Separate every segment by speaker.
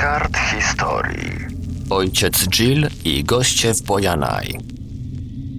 Speaker 1: kart historii.
Speaker 2: Ojciec Jill i goście w Bojanaj.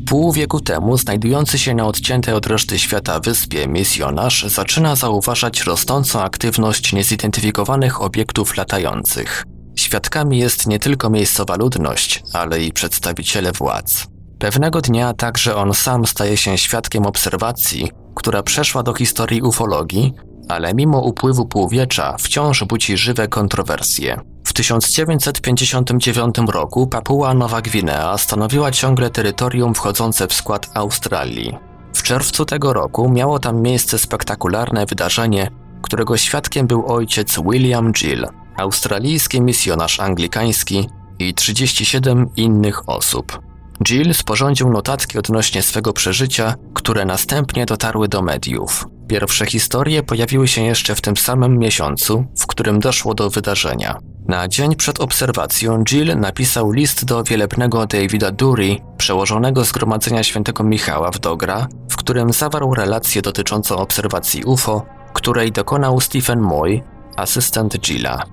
Speaker 2: Pół wieku temu znajdujący się na odciętej od reszty świata wyspie misjonarz zaczyna zauważać rosnącą aktywność niezidentyfikowanych obiektów latających. Świadkami jest nie tylko miejscowa ludność, ale i przedstawiciele władz. Pewnego dnia także on sam staje się świadkiem obserwacji, która przeszła do historii ufologii, ale mimo upływu półwiecza wciąż budzi żywe kontrowersje. W 1959 roku Papua Nowa Gwinea stanowiła ciągle terytorium wchodzące w skład Australii. W czerwcu tego roku miało tam miejsce spektakularne wydarzenie, którego świadkiem był ojciec William Gill, australijski misjonarz anglikański i 37 innych osób. Jill sporządził notatki odnośnie swego przeżycia, które następnie dotarły do mediów. Pierwsze historie pojawiły się jeszcze w tym samym miesiącu, w którym doszło do wydarzenia. Na dzień przed obserwacją Jill napisał list do wielebnego Davida Dury, przełożonego Zgromadzenia Świętego Michała w Dogra, w którym zawarł relację dotyczącą obserwacji UFO, której dokonał Stephen Moy, asystent Jilla.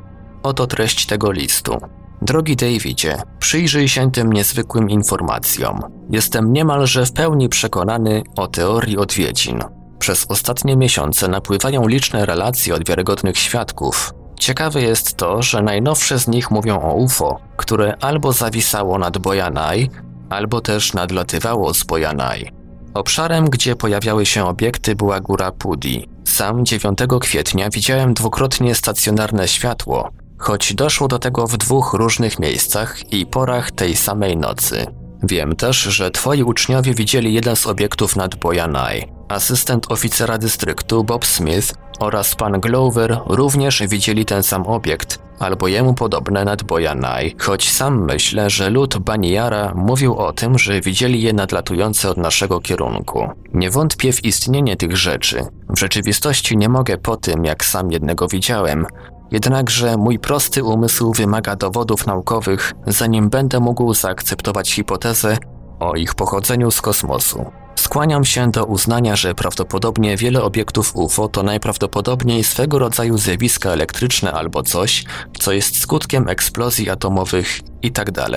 Speaker 2: Oto treść tego listu. Drogi Davidzie, przyjrzyj się tym niezwykłym informacjom. Jestem niemalże w pełni przekonany o teorii odwiedzin. Przez ostatnie miesiące napływają liczne relacje od wiarygodnych świadków. Ciekawe jest to, że najnowsze z nich mówią o UFO, które albo zawisało nad Bojanaj, albo też nadlatywało z Bojanaj. Obszarem, gdzie pojawiały się obiekty była góra Pudi. Sam 9 kwietnia widziałem dwukrotnie stacjonarne światło, choć doszło do tego w dwóch różnych miejscach i porach tej samej nocy. Wiem też, że twoi uczniowie widzieli jeden z obiektów nad Bojanaj. Asystent oficera dystryktu Bob Smith oraz pan Glover również widzieli ten sam obiekt, albo jemu podobne nad Bojanaj, choć sam myślę, że lud Baniara mówił o tym, że widzieli je nadlatujące od naszego kierunku. Nie wątpię w istnienie tych rzeczy. W rzeczywistości nie mogę po tym, jak sam jednego widziałem, Jednakże mój prosty umysł wymaga dowodów naukowych, zanim będę mógł zaakceptować hipotezę o ich pochodzeniu z kosmosu. Skłaniam się do uznania, że prawdopodobnie wiele obiektów UFO to najprawdopodobniej swego rodzaju zjawiska elektryczne albo coś, co jest skutkiem eksplozji atomowych itd. Tak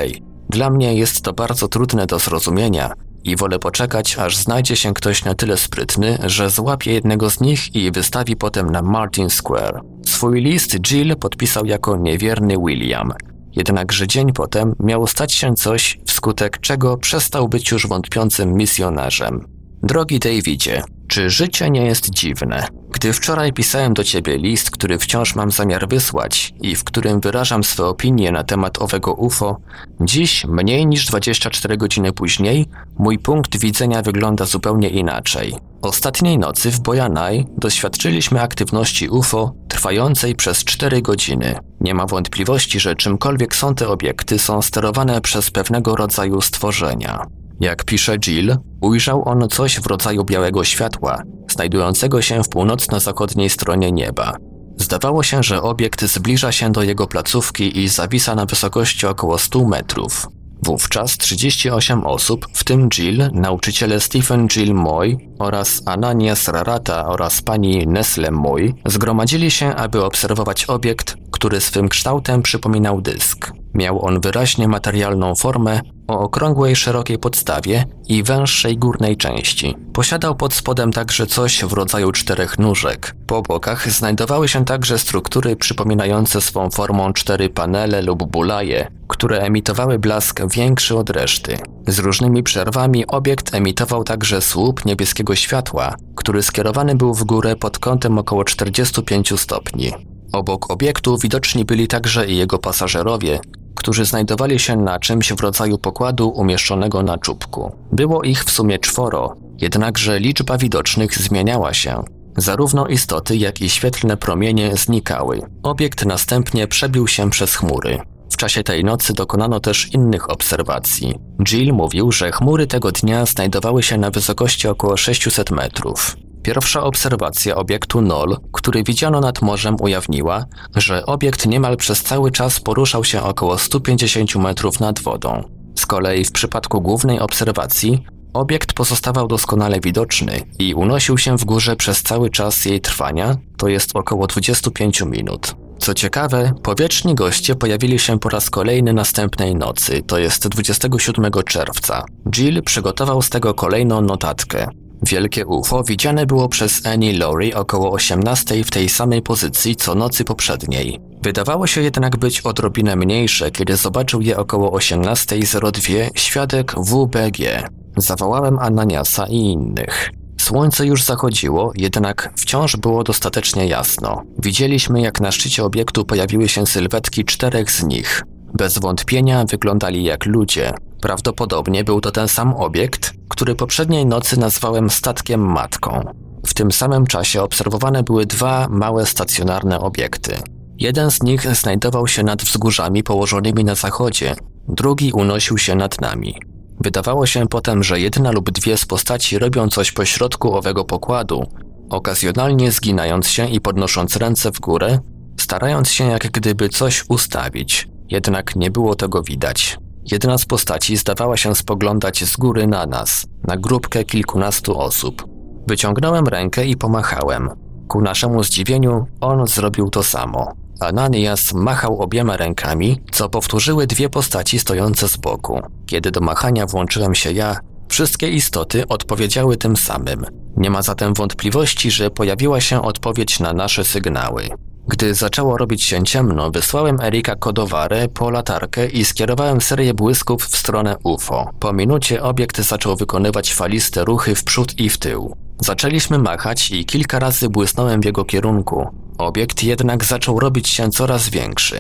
Speaker 2: Dla mnie jest to bardzo trudne do zrozumienia, i wolę poczekać, aż znajdzie się ktoś na tyle sprytny, że złapie jednego z nich i wystawi potem na Martin Square. Swój list Jill podpisał jako niewierny William. Jednakże dzień potem miało stać się coś, wskutek czego przestał być już wątpiącym misjonarzem. Drogi Davidzie, czy życie nie jest dziwne? Gdy wczoraj pisałem do ciebie list, który wciąż mam zamiar wysłać i w którym wyrażam swe opinie na temat owego UFO, dziś, mniej niż 24 godziny później, mój punkt widzenia wygląda zupełnie inaczej. Ostatniej nocy w Bojanaj doświadczyliśmy aktywności UFO trwającej przez 4 godziny. Nie ma wątpliwości, że czymkolwiek są te obiekty, są sterowane przez pewnego rodzaju stworzenia. Jak pisze Jill, ujrzał on coś w rodzaju białego światła, znajdującego się w północno-zachodniej stronie nieba. Zdawało się, że obiekt zbliża się do jego placówki i zawisa na wysokości około 100 metrów. Wówczas 38 osób, w tym Jill, nauczyciele Stephen Jill Moy oraz Ananias Rarata oraz pani Nestle Moy, zgromadzili się, aby obserwować obiekt, który swym kształtem przypominał dysk. Miał on wyraźnie materialną formę o okrągłej, szerokiej podstawie i węższej górnej części. Posiadał pod spodem także coś w rodzaju czterech nóżek. Po bokach znajdowały się także struktury przypominające swą formą cztery panele lub bulaje, które emitowały blask większy od reszty. Z różnymi przerwami obiekt emitował także słup niebieskiego światła, który skierowany był w górę pod kątem około 45 stopni. Obok obiektu widoczni byli także i jego pasażerowie, którzy znajdowali się na czymś w rodzaju pokładu umieszczonego na czubku. Było ich w sumie czworo, jednakże liczba widocznych zmieniała się. Zarówno istoty, jak i świetlne promienie znikały. Obiekt następnie przebił się przez chmury. W czasie tej nocy dokonano też innych obserwacji. Jill mówił, że chmury tego dnia znajdowały się na wysokości około 600 metrów. Pierwsza obserwacja obiektu NOL, który widziano nad morzem, ujawniła, że obiekt niemal przez cały czas poruszał się około 150 metrów nad wodą. Z kolei w przypadku głównej obserwacji obiekt pozostawał doskonale widoczny i unosił się w górze przez cały czas jej trwania, to jest około 25 minut. Co ciekawe, powieczni goście pojawili się po raz kolejny następnej nocy, to jest 27 czerwca. Jill przygotował z tego kolejną notatkę. Wielkie UFO widziane było przez Annie Laurie około 18 w tej samej pozycji co nocy poprzedniej. Wydawało się jednak być odrobinę mniejsze, kiedy zobaczył je około 18.02 świadek WBG. Zawołałem Ananiasa i innych. Słońce już zachodziło, jednak wciąż było dostatecznie jasno. Widzieliśmy, jak na szczycie obiektu pojawiły się sylwetki czterech z nich. Bez wątpienia wyglądali jak ludzie. Prawdopodobnie był to ten sam obiekt, który poprzedniej nocy nazwałem statkiem matką. W tym samym czasie obserwowane były dwa małe stacjonarne obiekty. Jeden z nich znajdował się nad wzgórzami położonymi na zachodzie, drugi unosił się nad nami. Wydawało się potem, że jedna lub dwie z postaci robią coś pośrodku owego pokładu, okazjonalnie zginając się i podnosząc ręce w górę, starając się jak gdyby coś ustawić, jednak nie było tego widać. Jedna z postaci zdawała się spoglądać z góry na nas, na grupkę kilkunastu osób. Wyciągnąłem rękę i pomachałem. Ku naszemu zdziwieniu, on zrobił to samo. Ananias machał obiema rękami, co powtórzyły dwie postaci stojące z boku. Kiedy do machania włączyłem się ja, wszystkie istoty odpowiedziały tym samym. Nie ma zatem wątpliwości, że pojawiła się odpowiedź na nasze sygnały. Gdy zaczęło robić się ciemno, wysłałem Erika kodowarę po latarkę i skierowałem serię błysków w stronę UFO. Po minucie obiekt zaczął wykonywać faliste ruchy w przód i w tył. Zaczęliśmy machać i kilka razy błysnąłem w jego kierunku. Obiekt jednak zaczął robić się coraz większy.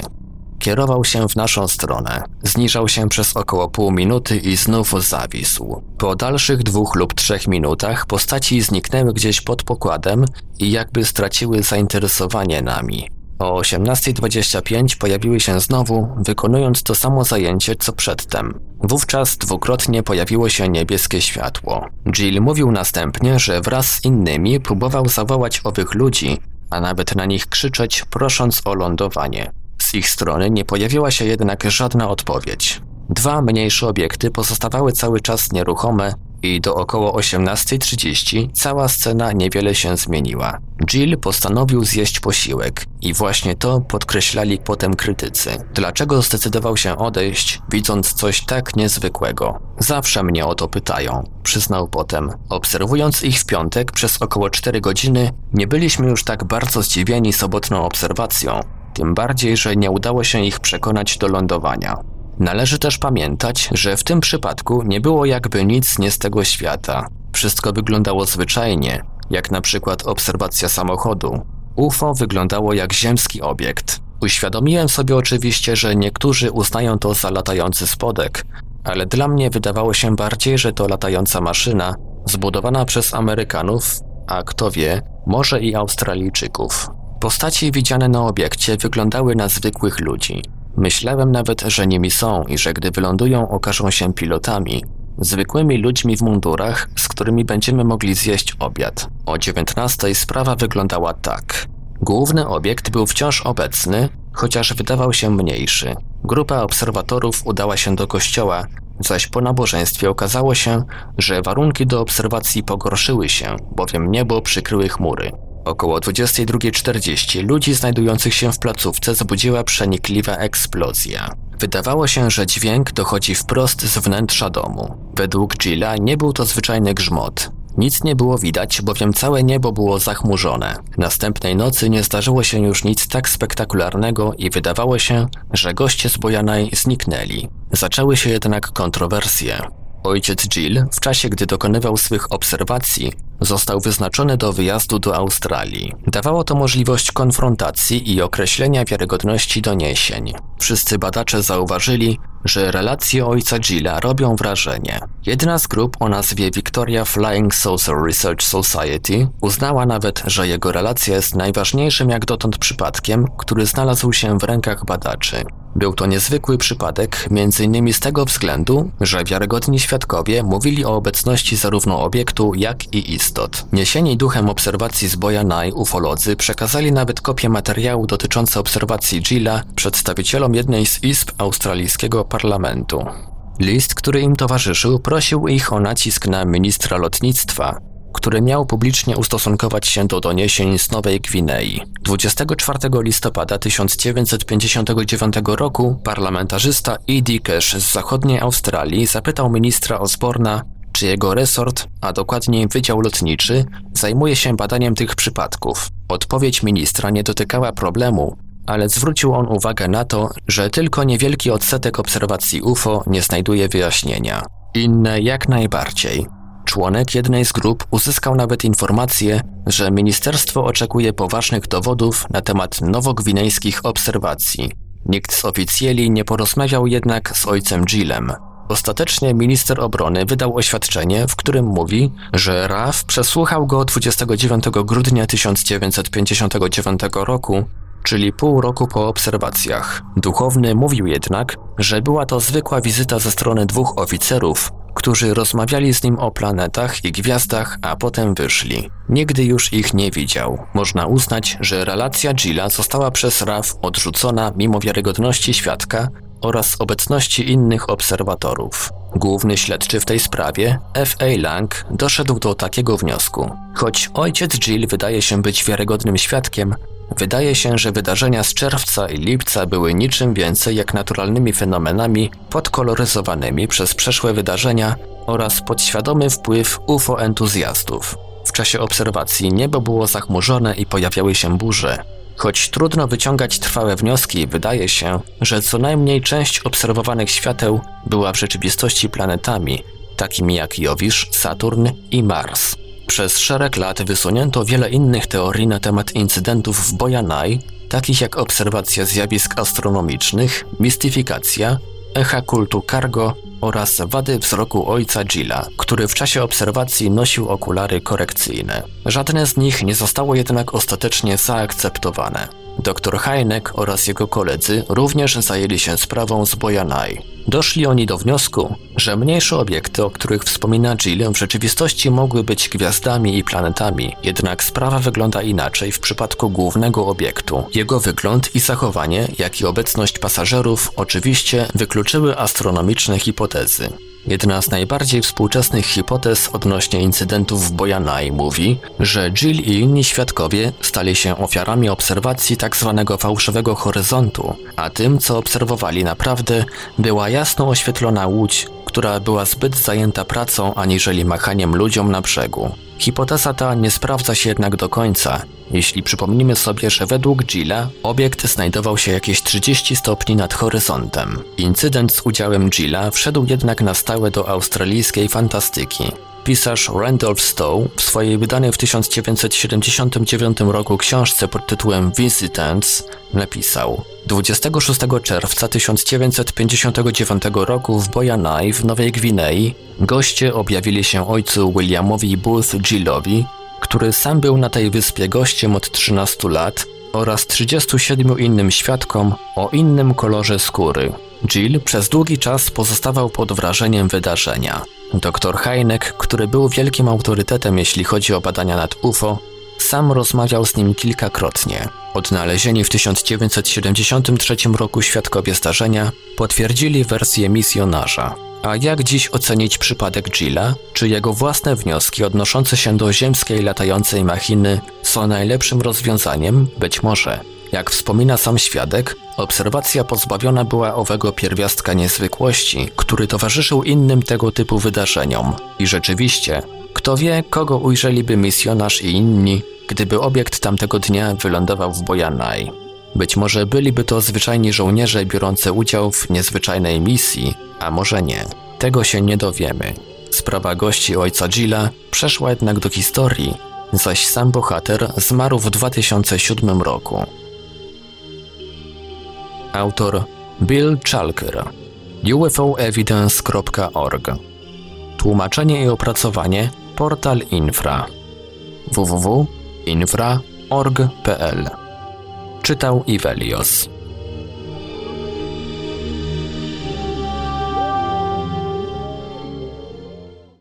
Speaker 2: Kierował się w naszą stronę. Zniżał się przez około pół minuty i znów zawisł. Po dalszych dwóch lub trzech minutach postaci zniknęły gdzieś pod pokładem i jakby straciły zainteresowanie nami. O 18.25 pojawiły się znowu, wykonując to samo zajęcie co przedtem. Wówczas dwukrotnie pojawiło się niebieskie światło. Jill mówił następnie, że wraz z innymi próbował zawołać owych ludzi, a nawet na nich krzyczeć, prosząc o lądowanie. Ich strony nie pojawiła się jednak żadna odpowiedź. Dwa mniejsze obiekty pozostawały cały czas nieruchome i do około 18.30 cała scena niewiele się zmieniła. Jill postanowił zjeść posiłek i właśnie to podkreślali potem krytycy. Dlaczego zdecydował się odejść, widząc coś tak niezwykłego? Zawsze mnie o to pytają, przyznał potem. Obserwując ich w piątek przez około 4 godziny, nie byliśmy już tak bardzo zdziwieni sobotną obserwacją, tym bardziej, że nie udało się ich przekonać do lądowania. Należy też pamiętać, że w tym przypadku nie było jakby nic nie z tego świata. Wszystko wyglądało zwyczajnie, jak na przykład obserwacja samochodu. UFO wyglądało jak ziemski obiekt. Uświadomiłem sobie oczywiście, że niektórzy uznają to za latający spodek, ale dla mnie wydawało się bardziej, że to latająca maszyna zbudowana przez Amerykanów, a kto wie, może i Australijczyków. Postaci widziane na obiekcie wyglądały na zwykłych ludzi. Myślałem nawet, że nimi są i że gdy wylądują, okażą się pilotami, zwykłymi ludźmi w mundurach, z którymi będziemy mogli zjeść obiad. O 19 sprawa wyglądała tak. Główny obiekt był wciąż obecny, chociaż wydawał się mniejszy. Grupa obserwatorów udała się do kościoła, zaś po nabożeństwie okazało się, że warunki do obserwacji pogorszyły się, bowiem niebo przykryły chmury. Około 22.40 ludzi znajdujących się w placówce zbudziła przenikliwa eksplozja. Wydawało się, że dźwięk dochodzi wprost z wnętrza domu. Według Gilla nie był to zwyczajny grzmot. Nic nie było widać, bowiem całe niebo było zachmurzone. Następnej nocy nie zdarzyło się już nic tak spektakularnego i wydawało się, że goście z Bojanaj zniknęli. Zaczęły się jednak kontrowersje. Ojciec Jill, w czasie gdy dokonywał swych obserwacji, został wyznaczony do wyjazdu do Australii. Dawało to możliwość konfrontacji i określenia wiarygodności doniesień. Wszyscy badacze zauważyli, że relacje ojca Gilla robią wrażenie. Jedna z grup o nazwie Victoria Flying Saucer Research Society uznała nawet, że jego relacja jest najważniejszym jak dotąd przypadkiem, który znalazł się w rękach badaczy. Był to niezwykły przypadek, m.in. z tego względu, że wiarygodni świadkowie mówili o obecności zarówno obiektu, jak i istot. Niesieni duchem obserwacji z Boja Naj ufolodzy przekazali nawet kopię materiału dotyczące obserwacji Gilla przedstawicielom jednej z izb australijskiego parlamentu. List, który im towarzyszył, prosił ich o nacisk na ministra lotnictwa, który miał publicznie ustosunkować się do doniesień z Nowej Gwinei. 24 listopada 1959 roku parlamentarzysta E.D. Cash z zachodniej Australii zapytał ministra Osborna, czy jego resort, a dokładniej Wydział Lotniczy, zajmuje się badaniem tych przypadków. Odpowiedź ministra nie dotykała problemu, ale zwrócił on uwagę na to, że tylko niewielki odsetek obserwacji UFO nie znajduje wyjaśnienia. Inne jak najbardziej. Członek jednej z grup uzyskał nawet informację, że ministerstwo oczekuje poważnych dowodów na temat nowogwinejskich obserwacji. Nikt z oficjeli nie porozmawiał jednak z ojcem Gillem. Ostatecznie minister obrony wydał oświadczenie, w którym mówi, że RAF przesłuchał go 29 grudnia 1959 roku czyli pół roku po obserwacjach. Duchowny mówił jednak, że była to zwykła wizyta ze strony dwóch oficerów, którzy rozmawiali z nim o planetach i gwiazdach, a potem wyszli. Nigdy już ich nie widział. Można uznać, że relacja Gilla została przez RAF odrzucona mimo wiarygodności świadka oraz obecności innych obserwatorów. Główny śledczy w tej sprawie, F.A. Lang, doszedł do takiego wniosku. Choć ojciec Jill wydaje się być wiarygodnym świadkiem, Wydaje się, że wydarzenia z czerwca i lipca były niczym więcej jak naturalnymi fenomenami podkoloryzowanymi przez przeszłe wydarzenia oraz podświadomy wpływ UFO-entuzjastów. W czasie obserwacji niebo było zachmurzone i pojawiały się burze. Choć trudno wyciągać trwałe wnioski, wydaje się, że co najmniej część obserwowanych świateł była w rzeczywistości planetami, takimi jak Jowisz, Saturn i Mars. Przez szereg lat wysunięto wiele innych teorii na temat incydentów w Bojanaj, takich jak obserwacja zjawisk astronomicznych, mistyfikacja, echa kultu cargo oraz wady wzroku ojca Gilla, który w czasie obserwacji nosił okulary korekcyjne. Żadne z nich nie zostało jednak ostatecznie zaakceptowane. Dr Heineck oraz jego koledzy również zajęli się sprawą z Bojanaj. Doszli oni do wniosku, że mniejsze obiekty, o których wspomina Jill, w rzeczywistości mogły być gwiazdami i planetami, jednak sprawa wygląda inaczej w przypadku głównego obiektu. Jego wygląd i zachowanie, jak i obecność pasażerów oczywiście wykluczyły astronomiczne hipotezy. Jedna z najbardziej współczesnych hipotez odnośnie incydentów w Bojanai mówi, że Jill i inni świadkowie stali się ofiarami obserwacji tzw. Tak fałszywego horyzontu, a tym, co obserwowali naprawdę, była jasno oświetlona łódź, która była zbyt zajęta pracą aniżeli machaniem ludziom na brzegu. Hipoteza ta nie sprawdza się jednak do końca, jeśli przypomnimy sobie, że według Gilla obiekt znajdował się jakieś 30 stopni nad horyzontem. Incydent z udziałem Gilla wszedł jednak na stałe do australijskiej fantastyki. Pisarz Randolph Stowe w swojej wydanej w 1979 roku książce pod tytułem Visitants napisał 26 czerwca 1959 roku w Bojanai w Nowej Gwinei goście objawili się ojcu Williamowi Booth Gillowi, który sam był na tej wyspie gościem od 13 lat oraz 37 innym świadkom o innym kolorze skóry. Jill przez długi czas pozostawał pod wrażeniem wydarzenia. Dr Heineck, który był wielkim autorytetem jeśli chodzi o badania nad UFO, sam rozmawiał z nim kilkakrotnie. Odnalezieni w 1973 roku świadkowie zdarzenia potwierdzili wersję misjonarza. A jak dziś ocenić przypadek Gilla? Czy jego własne wnioski odnoszące się do ziemskiej latającej machiny są najlepszym rozwiązaniem? Być może. Jak wspomina sam świadek, obserwacja pozbawiona była owego pierwiastka niezwykłości, który towarzyszył innym tego typu wydarzeniom. I rzeczywiście, kto wie, kogo ujrzeliby misjonarz i inni, gdyby obiekt tamtego dnia wylądował w Bojanaj. Być może byliby to zwyczajni żołnierze biorący udział w niezwyczajnej misji, a może nie. Tego się nie dowiemy. Sprawa gości ojca Gilla przeszła jednak do historii, zaś sam bohater zmarł w 2007 roku. Autor Bill Chalker ufoevidence.org Tłumaczenie i opracowanie Portal Infra. Www.infra.org.pl Czytał Ivelios